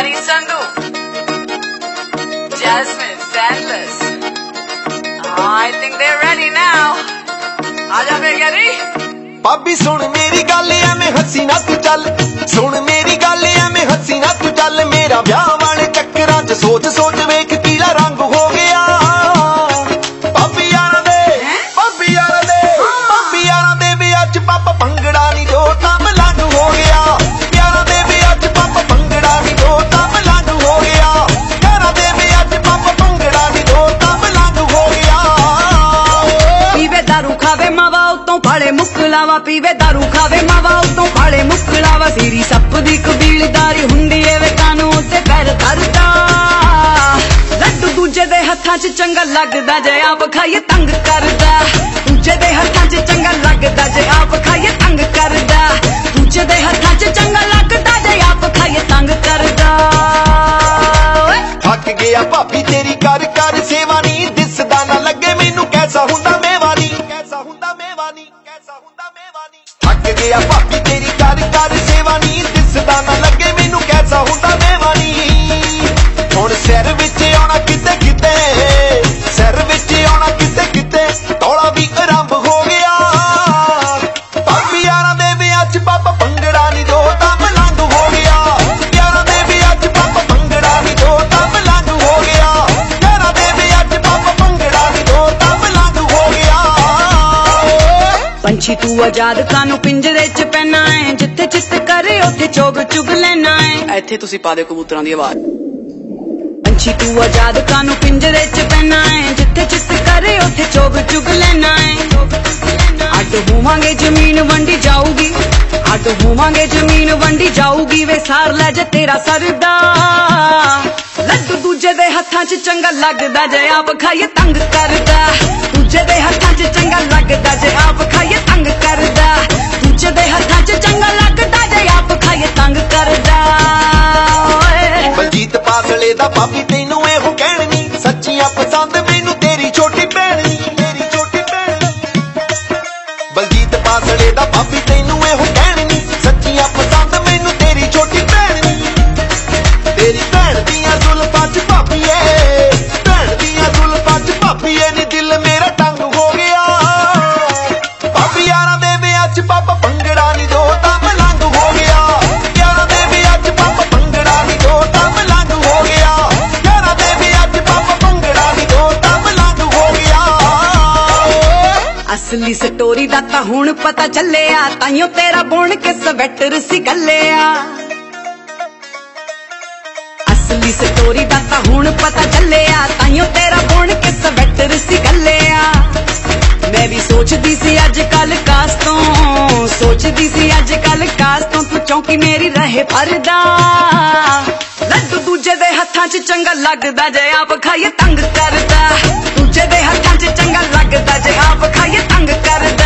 Larry ਭਾਬੀ, ਸੁਣ ਮੇਰੀ ਗੱਲ, ਐਵੇਂ ਹੱਸੀ ਨਾ ਤੂੰ ਚੱਲ। ਸੁਣ ਮੇਰੀ ਗੱਲ, ਐਵੇਂ ਹੱਸੀ ਨਾ ਤੂੰ ਚੱਲ। ਮੇਰਾ ਵਿਆਹ ਵਾਲੇ ਚੱਕਰਾਂ 'ਚ ਸੋਚ ਸੋਚ ਉਤੋਂ ਫਾਲੇ ਪੀਵੇ, ਦਾਰੂ ਖਾਵੇ, ਮਾਵਾ ਉਤੋਂ ਫਾਲੇ ਮੁਕਲਾਵਾ ਸੀਰੀ ਸੱਪ ਦੀ ਕਬੀਲਦਾਰੀ ਹੁੰਦੀ ਏ ਵੇ ਕਾਨੂੰਨ ਤੇ ਪੈਰ ਧਰਦਾ। ਲੱਡੂ ਦੂਜੇ ਦੇ ਹੱਥਾਂ 'ਚ ਚੰਗਾ ਲੱਗਦਾ, ਜੇ ਆਪ ਖਾਈਏ ਤੰਗ ਕਰਦਾ। ਦੂਜੇ ਦੇ ਹੱਥਾਂ 'ਚ ਚੰਗਾ ਲੱਗਦਾ, ਜੇ ਆਪ ਖਾਈਏ ਤੰਗ ਕਰਦਾ। ਦੂਜੇ ਦੇ ਹੱਥਾਂ 'ਚ ਚੰਗਾ ਲੱਗਦਾ, ਜੇ ਆਪ ਖਾਈਏ ਤੰਗ ਕਰਦਾ। ਓਏ। ਥੱਕ ਗਿਆ ਭਾਬੀ, ਤੇਰੀ ਕਰ ਕਰ ਸੇਵਾ ਨਹੀਂ ਦਿਸਦਾ, ਨਾ ਲੱਗੇ ਮੈਨੂੰ ਕੈਸਾ ਹੁੰਦਾ, ਮੈਂ ਥੱਕ ਗਿਆ ਭਾਬੀ ਤੇਰੀ ਕਰ ਕਰ ਸੇਵਾ ਨਹੀਂ ਦਿਸਦਾ ਨਾ ਪੰਛੀ ਤੂੰ ਆਜ਼ਾਦ ਕਾਨੂੰ ਪਿੰਜਰੇ 'ਚ ਪੈਣਾ ਏ ਜਿੱਥੇ ਚਿੱਤ ਕਰੇ ਉੱਥੇ ਚੋਗ ਚੁਗ ਲੈਣਾ ਏ ਇੱਥੇ ਤੁਸੀਂ ਪਾ ਦਿਓ ਕਬੂਤਰਾਂ ਦੀ ਆਵਾਜ਼। ਪੰਛੀ ਤੂੰ ਆਜ਼ਾਦ ਕਾਨੂੰ ਪਿੰਜਰੇ 'ਚ ਪੈਣਾ ਏ ਜਿੱਥੇ ਚਿੱਤ ਕਰੇ ਉੱਥੇ ਚੋਗ ਚੁਗ ਲੈਣਾ ਏ ਅੱਡ ਹੋਵਾਂਗੇ ਜ਼ਮੀਨ ਵੰਡੀ ਜਾਊਗੀ ਅੱਡ ਹੋਵਾਂਗੇ ਜ਼ਮੀਨ ਵੰਡੀ ਜਾਊਗੀ ਵੇ ਸਾਰ ਲੈ ਜੇ ਤੇਰਾ ਸਰਦਾ। ਲੱਡੂ ਦੂਜੇ ਦੇ ਹੱਥਾਂ 'ਚ ਚੰਗਾ ਲੱਗਦਾ ਜੇ ਆਪ ਖਾਈਏ ਤੰਗ ਕਰਦਾ। ਅਸਲੀ ਸਟੋਰੀ ਦਾ ਤਾਂ ਹੁਣ ਪਤਾ ਚੱਲਿਆ ਤਾਈਓ ਤੇਰਾ ਬੁਣ ਕੇ ਸਵੈਟਰ ਸੀ ਗੱਲਿਆ। ਅਸਲੀ ਸਟੋਰੀ ਦਾ ਤਾਂ ਹੁਣ ਪਤਾ ਚੱਲਿਆ ਤਾਈਓ ਤੇਰਾ ਬੁਣ ਕੇ ਸਵੈਟਰ ਸੀ ਗੱਲਿਆ। ਮੈਂ ਵੀ ਸੋਚਦੀ ਸੀ ਅੱਜ ਕੱਲ ਕਾਸ ਤੋਂ, ਸੋਚਦੀ ਸੀ ਅੱਜ ਕੱਲ ਕਾਸ ਤੋਂ ਤੂੰ ਚੌਂਕੀ ਮੇਰੀ ਰਹੇ ਫਰਦਾ ਲੱਡੂ ਦੂਜੇ ਦੇ ਹੱਥਾਂ 'ਚ ਚੰਗਾ ਲੱਗਦਾ ਜੇ ਆਪ ਖਾਈਏ ਤੰਗ ਕਰਦਾ। ਦੂਜੇ ਦੇ ਹੱਥਾਂ 'ਚ ਚੰਗਾ ਲੱਗਦਾ ਜੇ ਆਪ ਖਾਈਏ ਤੰਗ ਕਰਦਾ।